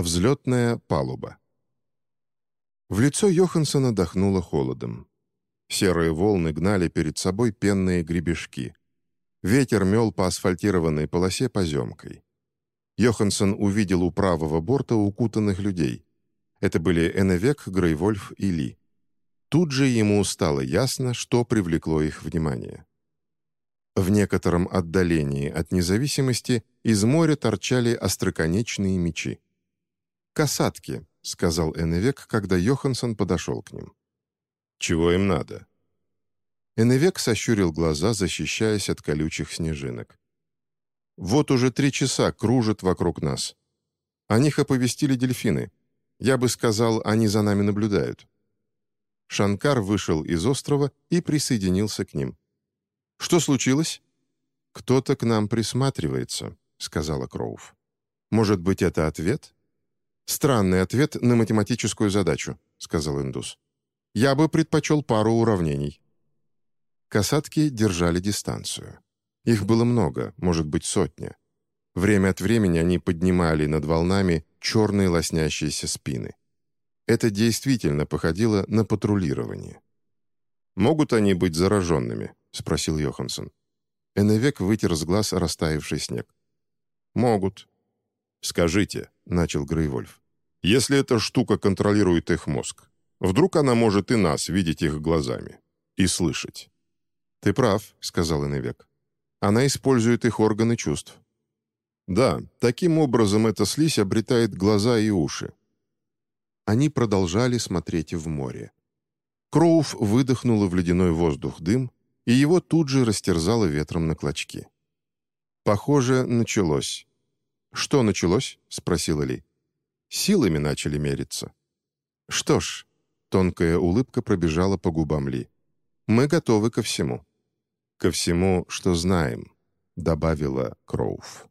Взлетная палуба. В лицо Йоханссона дохнуло холодом. Серые волны гнали перед собой пенные гребешки. Ветер мел по асфальтированной полосе поземкой. Йоханссон увидел у правого борта укутанных людей. Это были Эневек, Грейвольф и Ли. Тут же ему стало ясно, что привлекло их внимание. В некотором отдалении от независимости из моря торчали остроконечные мечи. «Касатки», — сказал Эневек, когда Йоханссон подошел к ним. «Чего им надо?» Эневек сощурил глаза, защищаясь от колючих снежинок. «Вот уже три часа кружат вокруг нас. О них оповестили дельфины. Я бы сказал, они за нами наблюдают». Шанкар вышел из острова и присоединился к ним. «Что случилось?» «Кто-то к нам присматривается», — сказала Кроув. «Может быть, это ответ?» «Странный ответ на математическую задачу», — сказал индус. «Я бы предпочел пару уравнений». Касатки держали дистанцию. Их было много, может быть, сотня. Время от времени они поднимали над волнами черные лоснящиеся спины. Это действительно походило на патрулирование. «Могут они быть зараженными?» — спросил Йоханссон. Эневек вытер с глаз растаявший снег. «Могут». «Скажите», — начал Грейвольф, если эта штука контролирует их мозг. Вдруг она может и нас видеть их глазами. И слышать. «Ты прав», — сказал Иневек. «Она использует их органы чувств». «Да, таким образом эта слизь обретает глаза и уши». Они продолжали смотреть в море. Кроув выдохнула в ледяной воздух дым, и его тут же растерзало ветром на клочки. «Похоже, началось». «Что началось?» — спросила Ли. Силами начали мериться. Что ж, тонкая улыбка пробежала по губам Ли. Мы готовы ко всему. Ко всему, что знаем, добавила Кроув.